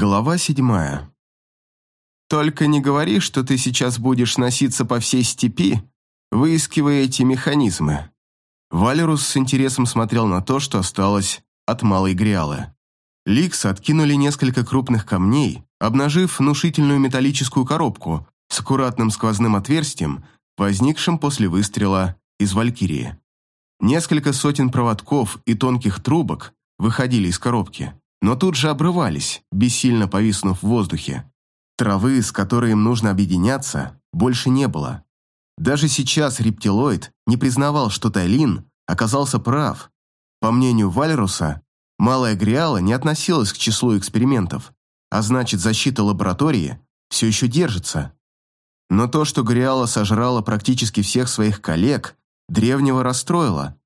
Глава седьмая. «Только не говори, что ты сейчас будешь носиться по всей степи, выискивая эти механизмы». Валерус с интересом смотрел на то, что осталось от малой гриалы. Ликс откинули несколько крупных камней, обнажив внушительную металлическую коробку с аккуратным сквозным отверстием, возникшим после выстрела из Валькирии. Несколько сотен проводков и тонких трубок выходили из коробки но тут же обрывались, бессильно повиснув в воздухе. Травы, с которой им нужно объединяться, больше не было. Даже сейчас рептилоид не признавал, что Тайлин оказался прав. По мнению Вальруса, малая Гриала не относилась к числу экспериментов, а значит, защита лаборатории все еще держится. Но то, что Гриала сожрала практически всех своих коллег, древнего расстроило.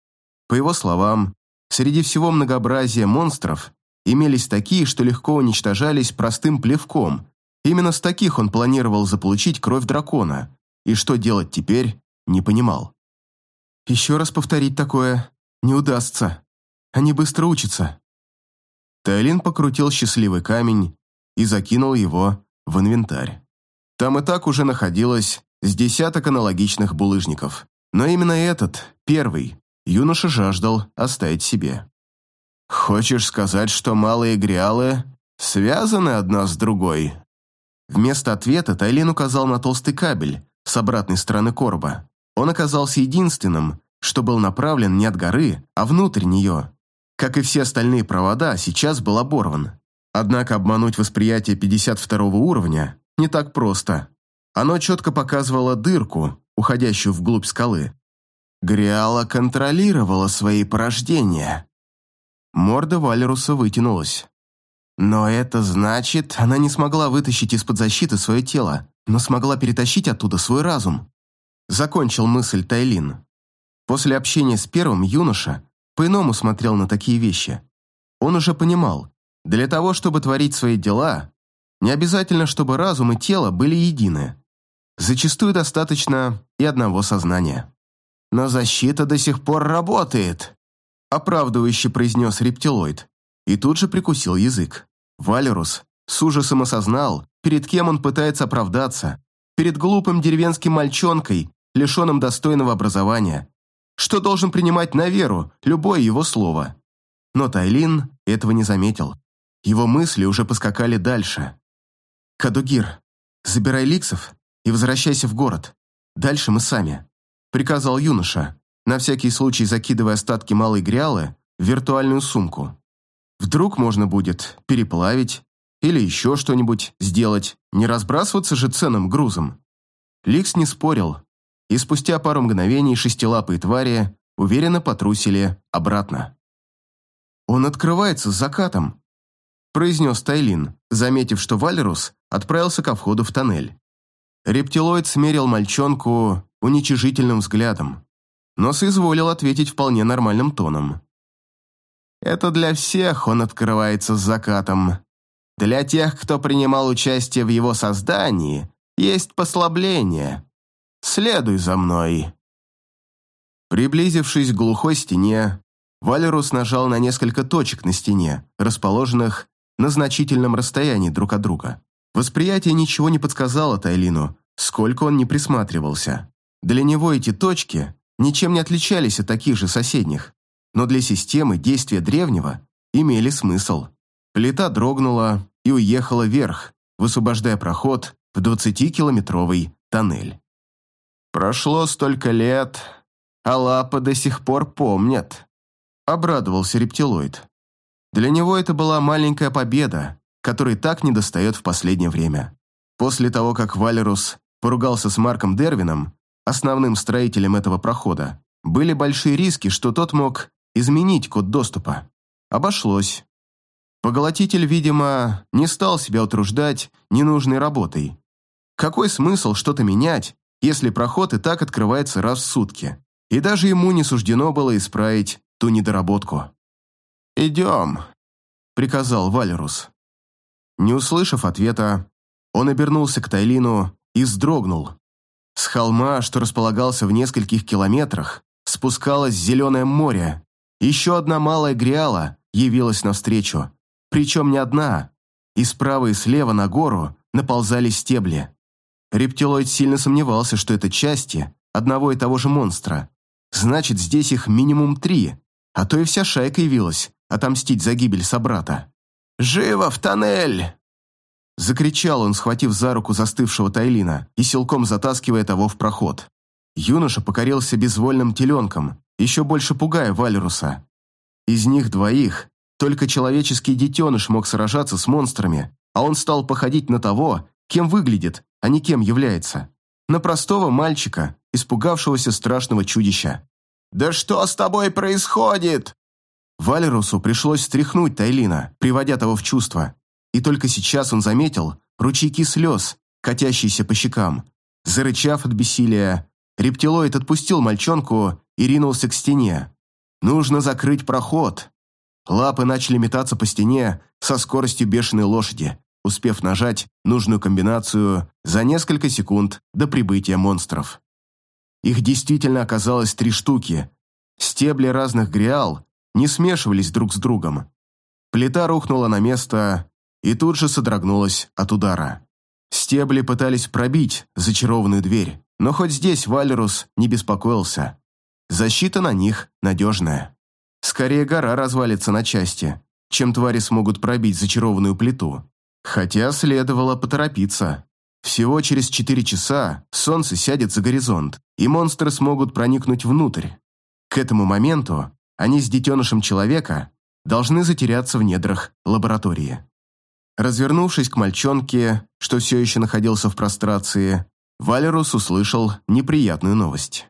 По его словам, среди всего многообразия монстров имелись такие, что легко уничтожались простым плевком. Именно с таких он планировал заполучить кровь дракона, и что делать теперь, не понимал. «Еще раз повторить такое не удастся. Они быстро учатся». Тайлин покрутил счастливый камень и закинул его в инвентарь. Там и так уже находилось с десяток аналогичных булыжников. Но именно этот, первый, юноша жаждал оставить себе. «Хочешь сказать, что малые гриалы связаны одна с другой?» Вместо ответа Тайлин указал на толстый кабель с обратной стороны короба. Он оказался единственным, что был направлен не от горы, а внутрь нее. Как и все остальные провода, сейчас был оборван. Однако обмануть восприятие 52 уровня не так просто. Оно четко показывало дырку, уходящую вглубь скалы. Гриала контролировала свои порождения. Морда Валеруса вытянулась. Но это значит, она не смогла вытащить из-под защиты свое тело, но смогла перетащить оттуда свой разум. Закончил мысль Тайлин. После общения с первым юноша по-иному смотрел на такие вещи. Он уже понимал, для того, чтобы творить свои дела, не обязательно, чтобы разум и тело были едины. Зачастую достаточно и одного сознания. Но защита до сих пор работает оправдывающе произнес рептилоид, и тут же прикусил язык. Валерус с ужасом осознал, перед кем он пытается оправдаться, перед глупым деревенским мальчонкой, лишенным достойного образования, что должен принимать на веру любое его слово. Но Тайлин этого не заметил. Его мысли уже поскакали дальше. «Кадугир, забирай ликсов и возвращайся в город. Дальше мы сами», — приказал юноша, на всякий случай закидывая остатки малой грялы в виртуальную сумку. Вдруг можно будет переплавить или еще что-нибудь сделать, не разбрасываться же ценным грузом. Ликс не спорил, и спустя пару мгновений шестилапые твари уверенно потрусили обратно. «Он открывается с закатом», – произнес Тайлин, заметив, что Валерус отправился ко входу в тоннель. Рептилоид смерил мальчонку уничижительным взглядом но соизволил ответить вполне нормальным тоном. «Это для всех он открывается с закатом. Для тех, кто принимал участие в его создании, есть послабление. Следуй за мной». Приблизившись к глухой стене, Валерус нажал на несколько точек на стене, расположенных на значительном расстоянии друг от друга. Восприятие ничего не подсказало Тайлину, сколько он не присматривался. Для него эти точки ничем не отличались от таких же соседних, но для системы действия древнего имели смысл. Плита дрогнула и уехала вверх, высвобождая проход в 20-километровый тоннель. «Прошло столько лет, а лапы до сих пор помнят», — обрадовался рептилоид. Для него это была маленькая победа, которой так недостает в последнее время. После того, как Валерус поругался с Марком Дервином, основным строителем этого прохода, были большие риски, что тот мог изменить код доступа. Обошлось. Поглотитель, видимо, не стал себя утруждать ненужной работой. Какой смысл что-то менять, если проход и так открывается раз в сутки? И даже ему не суждено было исправить ту недоработку. «Идем», — приказал Валерус. Не услышав ответа, он обернулся к Тайлину и вздрогнул, с холма, что располагался в нескольких километрах, спускалось зеленое море. Еще одна малая гриала явилась навстречу. Причем не одна. и справа и слева на гору наползали стебли. Рептилоид сильно сомневался, что это части одного и того же монстра. Значит, здесь их минимум три, а то и вся шайка явилась отомстить за гибель собрата. «Живо в тоннель!» Закричал он, схватив за руку застывшего Тайлина и силком затаскивая того в проход. Юноша покорился безвольным теленком, еще больше пугая Валеруса. Из них двоих только человеческий детеныш мог сражаться с монстрами, а он стал походить на того, кем выглядит, а не кем является. На простого мальчика, испугавшегося страшного чудища. «Да что с тобой происходит?» Валерусу пришлось стряхнуть Тайлина, приводя того в чувство. И только сейчас он заметил ручейки слез, катящиеся по щекам. Зарычав от бессилия, рептилоид отпустил мальчонку и ринулся к стене. Нужно закрыть проход. Лапы начали метаться по стене со скоростью бешеной лошади, успев нажать нужную комбинацию за несколько секунд до прибытия монстров. Их действительно оказалось три штуки. Стебли разных гриал не смешивались друг с другом. Плита рухнула на место и тут же содрогнулась от удара. Стебли пытались пробить зачарованную дверь, но хоть здесь Валерус не беспокоился. Защита на них надежная. Скорее гора развалится на части, чем твари смогут пробить зачарованную плиту. Хотя следовало поторопиться. Всего через четыре часа солнце сядет за горизонт, и монстры смогут проникнуть внутрь. К этому моменту они с детенышем человека должны затеряться в недрах лаборатории. Развернувшись к мальчонке, что все еще находился в прострации, Валерус услышал неприятную новость.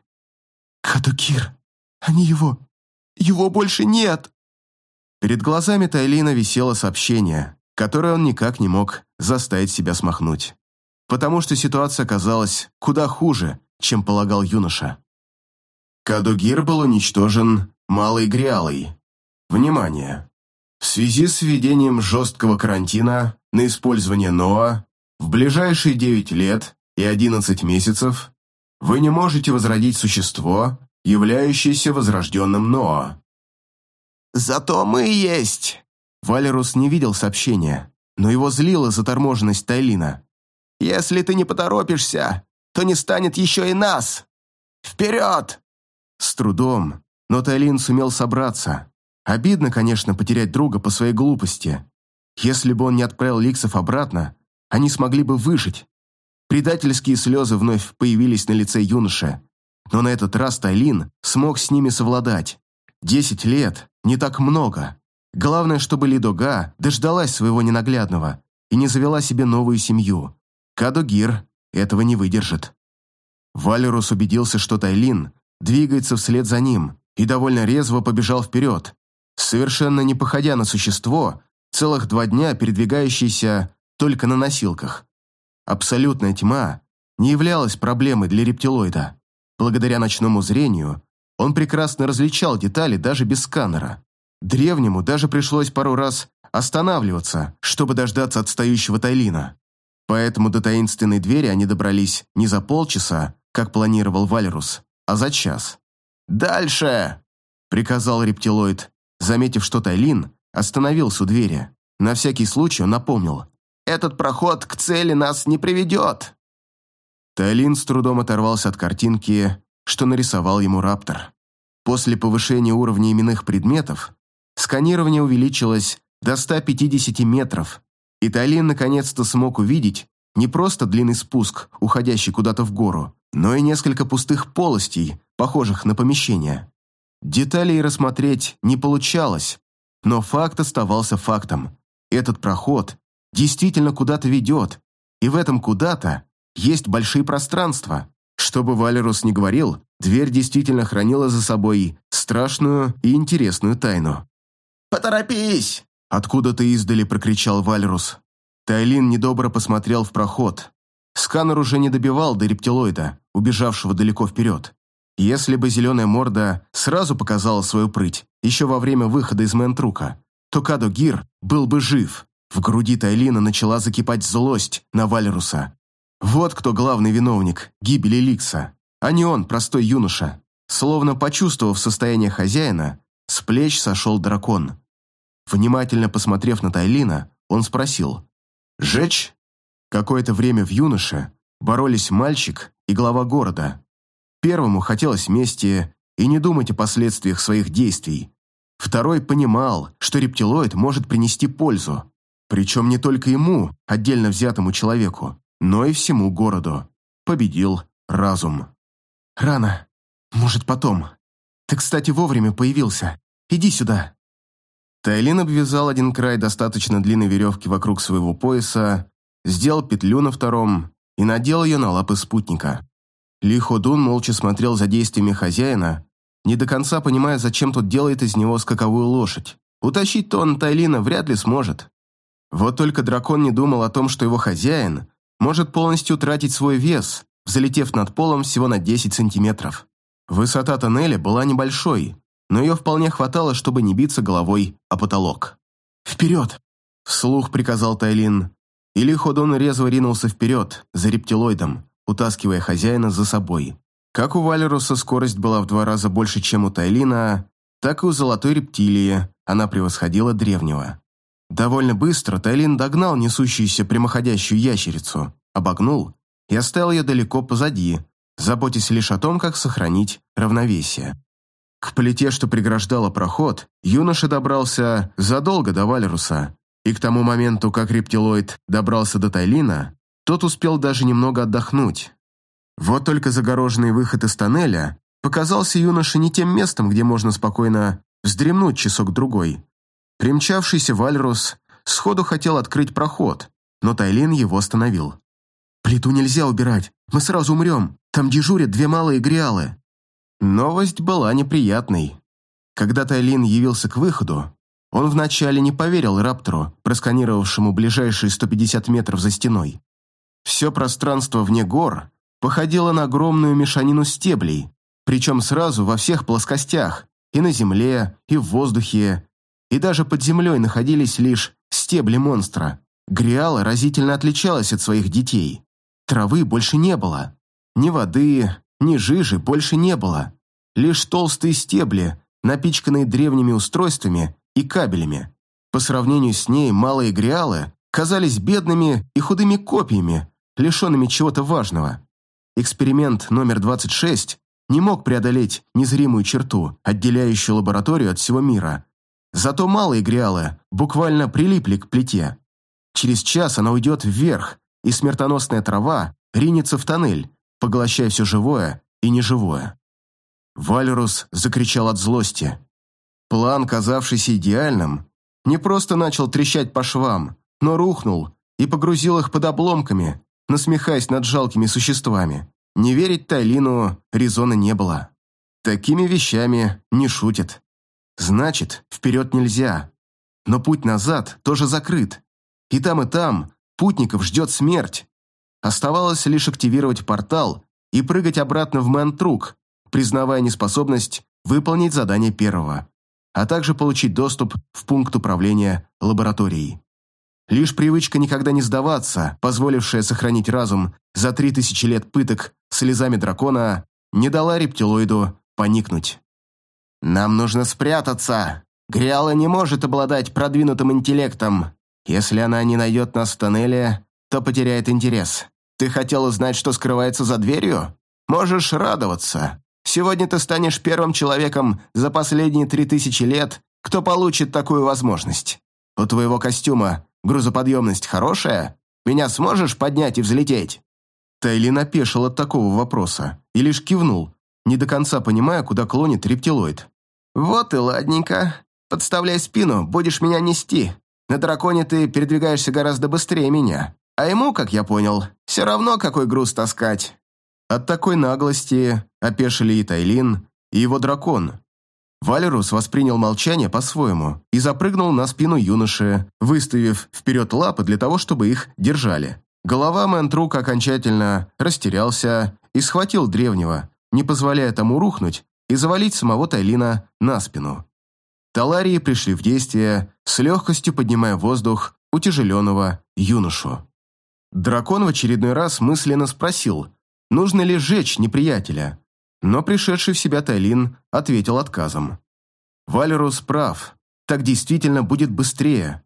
«Кадукир! Они его... Его больше нет!» Перед глазами Тайлина висело сообщение, которое он никак не мог заставить себя смахнуть. Потому что ситуация оказалась куда хуже, чем полагал юноша. Кадугир был уничтожен малой гриалой. Внимание! В связи с введением жесткого карантина на использование НОА в ближайшие 9 лет и 11 месяцев вы не можете возродить существо, являющееся возрожденным Ноа. «Зато мы есть!» Валерус не видел сообщения, но его злила заторможенность Тайлина. «Если ты не поторопишься, то не станет еще и нас! Вперед!» С трудом, но Тайлин сумел собраться. Обидно, конечно, потерять друга по своей глупости. Если бы он не отправил Ликсов обратно, они смогли бы выжить. Предательские слезы вновь появились на лице юноши. Но на этот раз Тайлин смог с ними совладать. Десять лет – не так много. Главное, чтобы Лидога дождалась своего ненаглядного и не завела себе новую семью. Кадугир этого не выдержит. Валерус убедился, что Тайлин двигается вслед за ним и довольно резво побежал вперед, совершенно не походя на существо, целых два дня передвигающееся только на носилках. Абсолютная тьма не являлась проблемой для рептилоида. Благодаря ночному зрению он прекрасно различал детали даже без сканера. Древнему даже пришлось пару раз останавливаться, чтобы дождаться отстающего Тайлина. Поэтому до таинственной двери они добрались не за полчаса, как планировал Валерус, а за час. «Дальше!» – приказал рептилоид, заметив, что Тайлин остановился у двери. На всякий случай он напомнил. Этот проход к цели нас не приведет». Тайлин с трудом оторвался от картинки, что нарисовал ему Раптор. После повышения уровня именных предметов сканирование увеличилось до 150 метров, и Тайлин наконец-то смог увидеть не просто длинный спуск, уходящий куда-то в гору, но и несколько пустых полостей, похожих на помещения. Деталей рассмотреть не получалось, но факт оставался фактом. Этот проход действительно куда-то ведет, и в этом куда-то есть большие пространства. Чтобы Валерус не говорил, дверь действительно хранила за собой страшную и интересную тайну. «Поторопись!» Откуда-то издали прокричал Валерус. Тайлин недобро посмотрел в проход. Сканер уже не добивал до рептилоида, убежавшего далеко вперед. Если бы зеленая морда сразу показала свою прыть, еще во время выхода из Ментрука, то Кадо Гир был бы жив. В груди Тайлина начала закипать злость на Валеруса. Вот кто главный виновник гибели Ликса, а не он, простой юноша. Словно почувствовав состояние хозяина, с плеч сошел дракон. Внимательно посмотрев на Тайлина, он спросил, Жечь? Какое-то время в юноше боролись мальчик и глава города. Первому хотелось мести и не думать о последствиях своих действий. Второй понимал, что рептилоид может принести пользу. Причем не только ему, отдельно взятому человеку, но и всему городу. Победил разум. «Рано. Может, потом. Ты, кстати, вовремя появился. Иди сюда». Тайлин обвязал один край достаточно длинной веревки вокруг своего пояса, сделал петлю на втором и надел ее на лапы спутника. Ли Ходун молча смотрел за действиями хозяина, не до конца понимая, зачем тот делает из него скаковую лошадь. Утащить-то он Тайлина вряд ли сможет. Вот только дракон не думал о том, что его хозяин может полностью тратить свой вес, взлетев над полом всего на 10 сантиметров. Высота тоннеля была небольшой, но ее вполне хватало, чтобы не биться головой о потолок. «Вперед!» – вслух приказал Тайлин. Или Ходон резво ринулся вперед, за рептилоидом, утаскивая хозяина за собой. Как у Валеруса скорость была в два раза больше, чем у Тайлина, так и у золотой рептилии она превосходила древнего. Довольно быстро Тайлин догнал несущуюся прямоходящую ящерицу, обогнул и оставил ее далеко позади, заботясь лишь о том, как сохранить равновесие. К плите, что преграждала проход, юноша добрался задолго до Валеруса, и к тому моменту, как рептилоид добрался до Тайлина, тот успел даже немного отдохнуть. Вот только загороженный выход из тоннеля показался юноше не тем местом, где можно спокойно вздремнуть часок-другой. Примчавшийся Вальрус сходу хотел открыть проход, но Тайлин его остановил. «Плиту нельзя убирать, мы сразу умрем, там дежурят две малые гриалы». Новость была неприятной. Когда Тайлин явился к выходу, он вначале не поверил Раптору, просканировавшему ближайшие 150 метров за стеной. Все пространство вне гор походило на огромную мешанину стеблей, причем сразу во всех плоскостях, и на земле, и в воздухе, и даже под землей находились лишь стебли монстра. Гриала разительно отличалась от своих детей. Травы больше не было. Ни воды, ни жижи больше не было. Лишь толстые стебли, напичканные древними устройствами и кабелями. По сравнению с ней малые гриалы казались бедными и худыми копьями, лишенными чего-то важного. Эксперимент номер 26 не мог преодолеть незримую черту, отделяющую лабораторию от всего мира. Зато малые гриалы буквально прилипли к плите. Через час она уйдет вверх, и смертоносная трава ринется в тоннель, поглощая все живое и неживое. Валерус закричал от злости. План, казавшийся идеальным, не просто начал трещать по швам, но рухнул и погрузил их под обломками, насмехаясь над жалкими существами. Не верить Тайлину резона не было. Такими вещами не шутят. Значит, вперед нельзя. Но путь назад тоже закрыт. И там, и там путников ждет смерть. Оставалось лишь активировать портал и прыгать обратно в Мантрук, признавая неспособность выполнить задание первого, а также получить доступ в пункт управления лабораторией. Лишь привычка никогда не сдаваться, позволившая сохранить разум за три тысячи лет пыток слезами дракона, не дала рептилоиду поникнуть. «Нам нужно спрятаться. Гриала не может обладать продвинутым интеллектом. Если она не найдет нас в тоннеле, то потеряет интерес. Ты хотел узнать, что скрывается за дверью? Можешь радоваться. Сегодня ты станешь первым человеком за последние три тысячи лет, кто получит такую возможность. У твоего костюма грузоподъемность хорошая? Меня сможешь поднять и взлететь?» Тайлин опешил от такого вопроса и лишь кивнул, не до конца понимая, куда клонит рептилоид. «Вот и ладненько. Подставляй спину, будешь меня нести. На драконе ты передвигаешься гораздо быстрее меня. А ему, как я понял, все равно, какой груз таскать». От такой наглости опешили и Тайлин, и его дракон. Валерус воспринял молчание по-своему и запрыгнул на спину юноши, выставив вперед лапы для того, чтобы их держали. Голова Мэнтрук окончательно растерялся и схватил древнего, не позволяя тому рухнуть и завалить самого Тайлина на спину. Таларии пришли в действие, с легкостью поднимая воздух утяжеленного юношу. Дракон в очередной раз мысленно спросил, нужно ли сжечь неприятеля, но пришедший в себя Тайлин ответил отказом. Валерус прав, так действительно будет быстрее.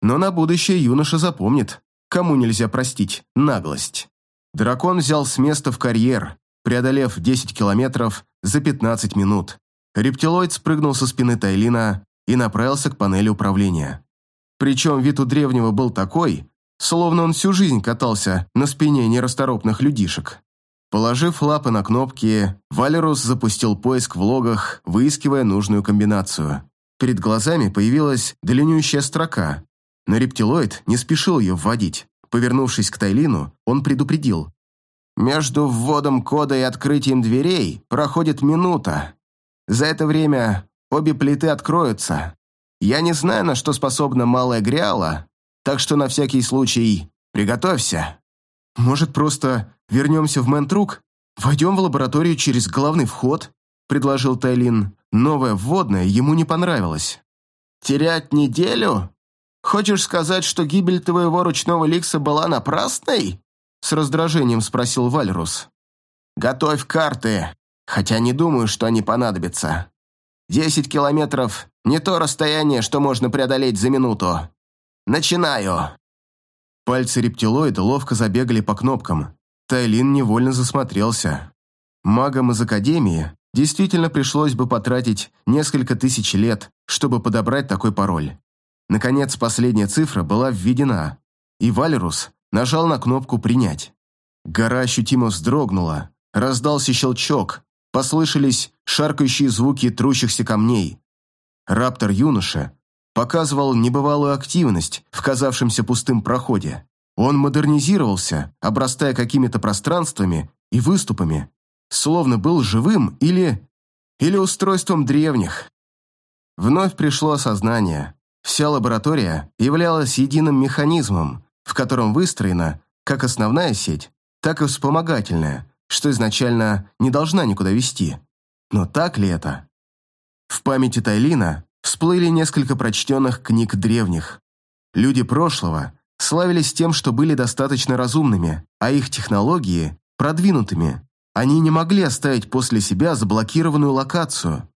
Но на будущее юноша запомнит Кому нельзя простить наглость? Дракон взял с места в карьер, преодолев 10 километров за 15 минут. Рептилоид спрыгнул со спины Тайлина и направился к панели управления. Причем вид у древнего был такой, словно он всю жизнь катался на спине нерасторопных людишек. Положив лапы на кнопки, Валерус запустил поиск в логах, выискивая нужную комбинацию. Перед глазами появилась длиннющая строка, но рептилоид не спешил ее вводить. Повернувшись к Тайлину, он предупредил. «Между вводом кода и открытием дверей проходит минута. За это время обе плиты откроются. Я не знаю, на что способна малая Гриала, так что на всякий случай приготовься». «Может, просто вернемся в Ментрук? Войдем в лабораторию через главный вход?» – предложил Тайлин. Новая вводная ему не понравилась. «Терять неделю? Хочешь сказать, что гибель твоего ручного ликса была напрасной?» С раздражением спросил Вальрус. «Готовь карты, хотя не думаю, что они понадобятся. Десять километров – не то расстояние, что можно преодолеть за минуту. Начинаю!» Пальцы рептилоида ловко забегали по кнопкам. Тайлин невольно засмотрелся. Магам из Академии действительно пришлось бы потратить несколько тысяч лет, чтобы подобрать такой пароль. Наконец, последняя цифра была введена, и Валерус нажал на кнопку «Принять». Гора ощутимо вздрогнула, раздался щелчок, послышались шаркающие звуки трущихся камней. Раптор-юноша показывал небывалую активность в казавшемся пустым проходе. Он модернизировался, обрастая какими-то пространствами и выступами, словно был живым или... или устройством древних. Вновь пришло осознание. Вся лаборатория являлась единым механизмом, в котором выстроена как основная сеть, так и вспомогательная, что изначально не должна никуда вести. Но так ли это? В памяти Тайлина всплыли несколько прочтенных книг древних. Люди прошлого славились тем, что были достаточно разумными, а их технологии – продвинутыми. Они не могли оставить после себя заблокированную локацию.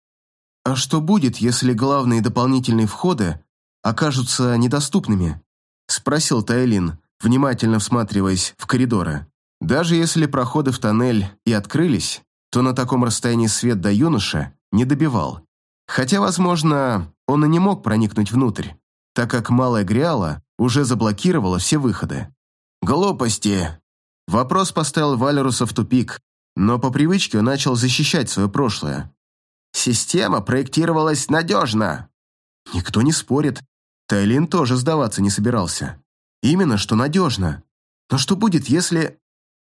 А что будет, если главные дополнительные входы окажутся недоступными?» – спросил Тайлин, внимательно всматриваясь в коридоры. Даже если проходы в тоннель и открылись, то на таком расстоянии свет до юноши не добивал. Хотя, возможно, он и не мог проникнуть внутрь, так как малая Гриала уже заблокировала все выходы. «Глупости!» Вопрос поставил Валеруса в тупик, но по привычке он начал защищать свое прошлое. «Система проектировалась надежно!» Никто не спорит, Тайлин тоже сдаваться не собирался. Именно, что надежно. Но что будет, если...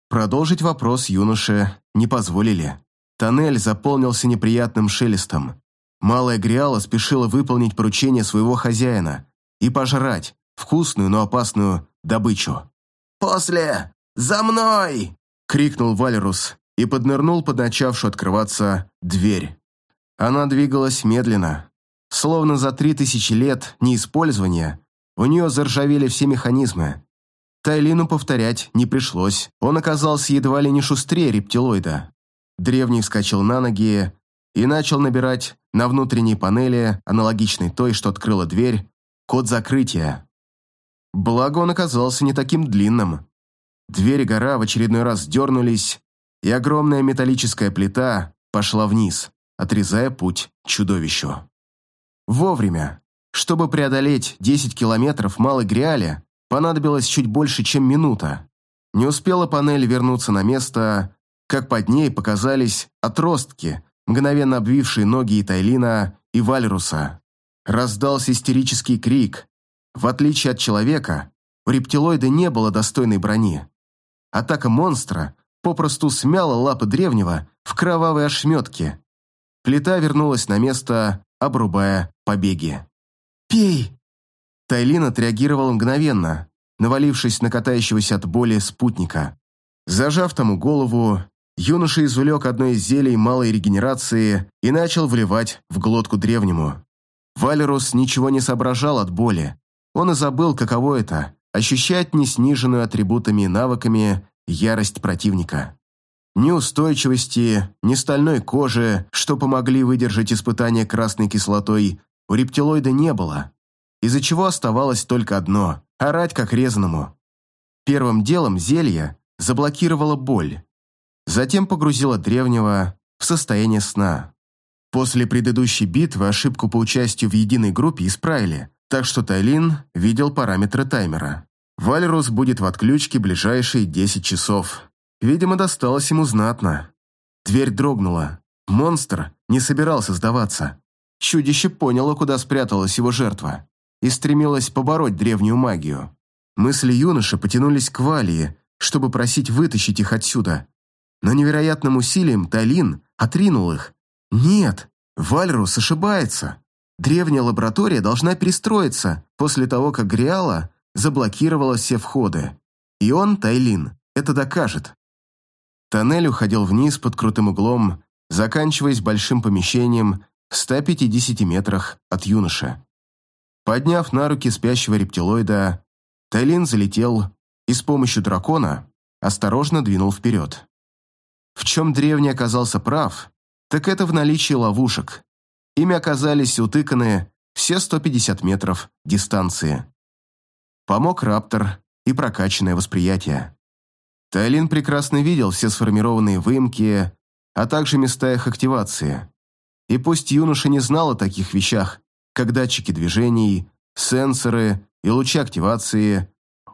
Продолжить вопрос юноше не позволили. Тоннель заполнился неприятным шелестом. Малая Гриала спешила выполнить поручение своего хозяина и пожрать вкусную, но опасную добычу. «После! За мной!» — крикнул Валерус и поднырнул под начавшую открываться дверь. Она двигалась медленно, Словно за три тысячи лет неиспользования у нее заржавели все механизмы. Тайлину повторять не пришлось, он оказался едва ли не шустрее рептилоида. Древний вскочил на ноги и начал набирать на внутренней панели, аналогичной той, что открыла дверь, код закрытия. Благо он оказался не таким длинным. Двери гора в очередной раз дернулись, и огромная металлическая плита пошла вниз, отрезая путь чудовищу. Вовремя. Чтобы преодолеть 10 километров Малой Гриале, понадобилось чуть больше, чем минута. Не успела панель вернуться на место, как под ней показались отростки, мгновенно обвившие ноги и Тайлина, и Вальруса. Раздался истерический крик. В отличие от человека, у рептилоида не было достойной брони. Атака монстра попросту смяла лапы древнего в кровавые ошметки. Плита вернулась на место, обрубая побеги. «Пей!» Тайлин отреагировал мгновенно, навалившись на катающегося от боли спутника. Зажав тому голову, юноша извлек одно из зелий малой регенерации и начал вливать в глотку древнему. Валерус ничего не соображал от боли. Он и забыл, каково это – ощущать несниженную атрибутами и навыками ярость противника. Ни устойчивости, ни стальной кожи, что помогли выдержать испытание красной кислотой, у рептилоида не было, из-за чего оставалось только одно – орать как резаному. Первым делом зелье заблокировало боль, затем погрузило древнего в состояние сна. После предыдущей битвы ошибку по участию в единой группе исправили, так что Тайлин видел параметры таймера. Вальрус будет в отключке ближайшие 10 часов. Видимо, досталось ему знатно. Дверь дрогнула. Монстр не собирался сдаваться. Чудище поняло, куда спряталась его жертва, и стремилось побороть древнюю магию. Мысли юноши потянулись к Валии, чтобы просить вытащить их отсюда. Но невероятным усилием Талин отринул их. Нет, Вальрус ошибается. Древняя лаборатория должна перестроиться после того, как Гриала заблокировала все входы. И он, Тайлин, это докажет. Тоннель уходил вниз под крутым углом, заканчиваясь большим помещением в 150 метрах от юноши. Подняв на руки спящего рептилоида, Тайлин залетел и с помощью дракона осторожно двинул вперед. В чем древний оказался прав, так это в наличии ловушек. Ими оказались утыканы все 150 метров дистанции. Помог Раптор и прокачанное восприятие. Тайлин прекрасно видел все сформированные выемки, а также места их активации. И пусть юноша не знал о таких вещах, как датчики движений, сенсоры и лучи активации,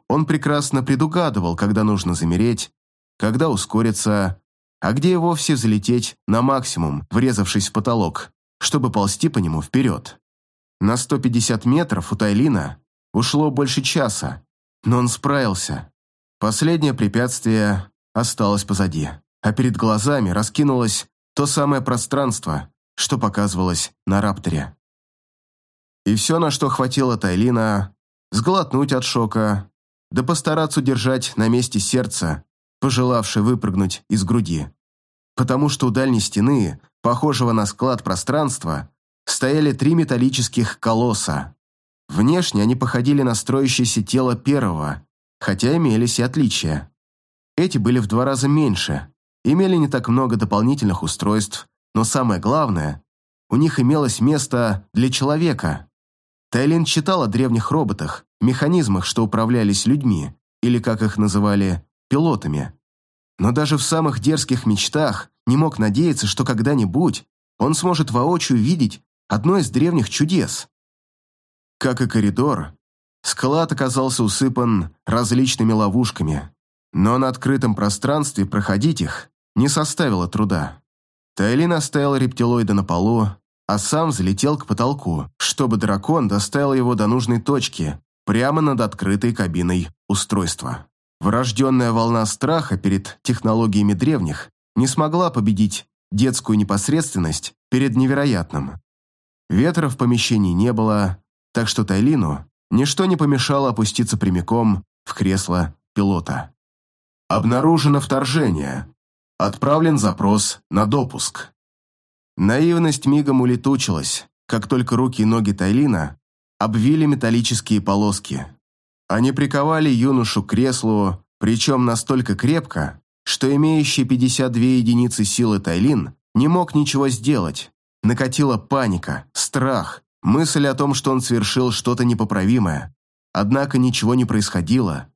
он прекрасно предугадывал, когда нужно замереть, когда ускориться, а где и вовсе взлететь на максимум, врезавшись в потолок, чтобы ползти по нему вперед. На 150 метров у Тайлина ушло больше часа, но он справился. Последнее препятствие осталось позади, а перед глазами раскинулось то самое пространство, что показывалось на рапторе. И все, на что хватило Тайлина, сглотнуть от шока, да постараться удержать на месте сердце, пожелавшее выпрыгнуть из груди. Потому что у дальней стены, похожего на склад пространства, стояли три металлических колосса. Внешне они походили на строящееся тело первого, хотя имелись и отличия. Эти были в два раза меньше, имели не так много дополнительных устройств, но самое главное, у них имелось место для человека. Тайлин читал о древних роботах, механизмах, что управлялись людьми, или, как их называли, пилотами. Но даже в самых дерзких мечтах не мог надеяться, что когда-нибудь он сможет воочию видеть одно из древних чудес. Как и коридор, склад оказался усыпан различными ловушками, но на открытом пространстве проходить их не составило труда. Тайлин оставил рептилоида на полу, а сам взлетел к потолку, чтобы дракон доставил его до нужной точки, прямо над открытой кабиной устройства. Врожденная волна страха перед технологиями древних не смогла победить детскую непосредственность перед невероятным. Ветра в помещении не было, так что Тайлину ничто не помешало опуститься прямиком в кресло пилота. Обнаружено вторжение. Отправлен запрос на допуск. Наивность мигом улетучилась, как только руки и ноги Тайлина обвили металлические полоски. Они приковали юношу к креслу, причем настолько крепко, что имеющий 52 единицы силы Тайлин не мог ничего сделать. Накатила паника, страх, мысль о том, что он совершил что-то непоправимое. Однако ничего не происходило.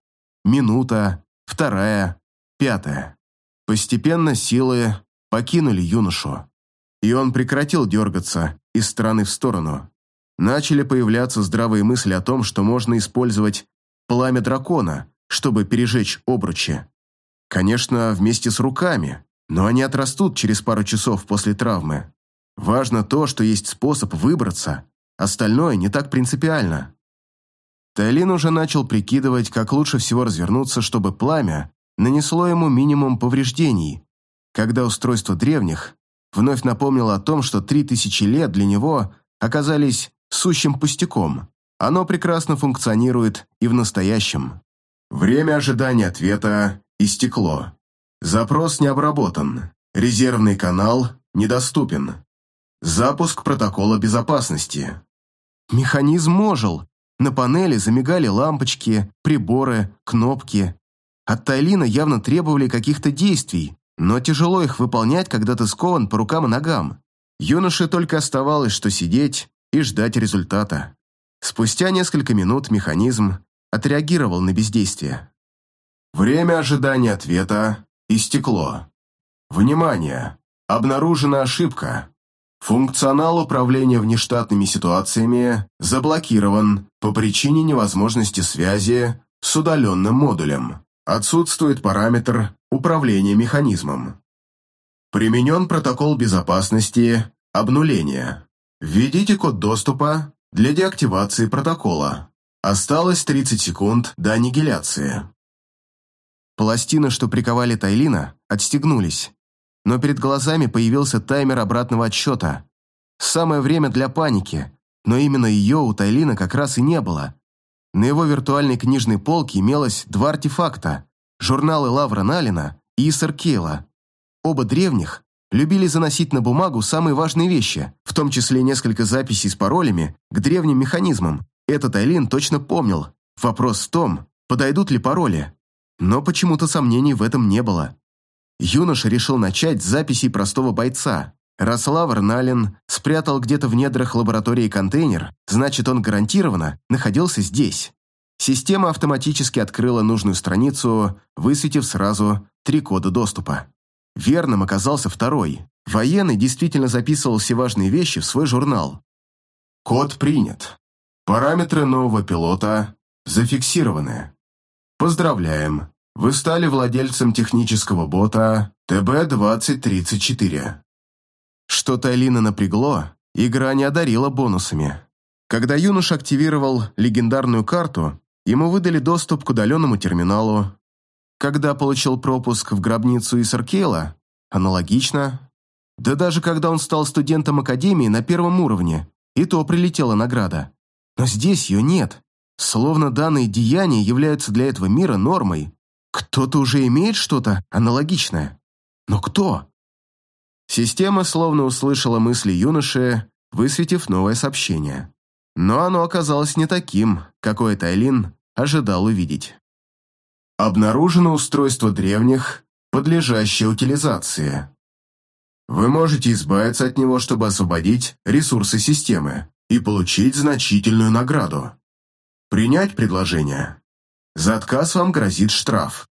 Минута, вторая, пятая. Постепенно силы покинули юношу, и он прекратил дергаться из стороны в сторону. Начали появляться здравые мысли о том, что можно использовать пламя дракона, чтобы пережечь обручи. Конечно, вместе с руками, но они отрастут через пару часов после травмы. Важно то, что есть способ выбраться, остальное не так принципиально. Тайлин уже начал прикидывать, как лучше всего развернуться, чтобы пламя нанесло ему минимум повреждений, когда устройство древних вновь напомнило о том, что три тысячи лет для него оказались сущим пустяком. Оно прекрасно функционирует и в настоящем. Время ожидания ответа истекло. Запрос не обработан. Резервный канал недоступен. Запуск протокола безопасности. Механизм ожил. На панели замигали лампочки, приборы, кнопки. От Тайлина явно требовали каких-то действий, но тяжело их выполнять, когда ты скован по рукам и ногам. Юноше только оставалось, что сидеть и ждать результата. Спустя несколько минут механизм отреагировал на бездействие. Время ожидания ответа истекло. Внимание! Обнаружена ошибка. Функционал управления внештатными ситуациями заблокирован по причине невозможности связи с удаленным модулем. Отсутствует параметр управления механизмом. Применен протокол безопасности обнуления. Введите код доступа для деактивации протокола. Осталось 30 секунд до аннигиляции. Пластины, что приковали Тайлина, отстегнулись, но перед глазами появился таймер обратного отсчета. Самое время для паники, но именно ее у Тайлина как раз и не было. На его виртуальной книжной полке имелось два артефакта – журналы Лавра Налина и Исар Кейла. Оба древних любили заносить на бумагу самые важные вещи, в том числе несколько записей с паролями к древним механизмам. Этот Айлин точно помнил. Вопрос в том, подойдут ли пароли. Но почему-то сомнений в этом не было. Юноша решил начать с записей простого бойца. Раз Лавр Налин спрятал где-то в недрах лаборатории контейнер, значит он гарантированно находился здесь. Система автоматически открыла нужную страницу, высветив сразу три кода доступа. Верным оказался второй. Военный действительно записывал все важные вещи в свой журнал. Код принят. Параметры нового пилота зафиксированы. Поздравляем, вы стали владельцем технического бота ТБ-2034. Что-то Алина напрягло, игра не одарила бонусами. Когда юноша активировал легендарную карту, ему выдали доступ к удаленному терминалу. Когда получил пропуск в гробницу Исаркейла, аналогично. Да даже когда он стал студентом Академии на первом уровне, и то прилетела награда. Но здесь ее нет. Словно данные деяния являются для этого мира нормой. Кто-то уже имеет что-то аналогичное. Но кто? Система словно услышала мысли юноши, высветив новое сообщение. Но оно оказалось не таким, какое Тайлин ожидал увидеть. Обнаружено устройство древних, подлежащее утилизации. Вы можете избавиться от него, чтобы освободить ресурсы системы и получить значительную награду. Принять предложение. За отказ вам грозит штраф.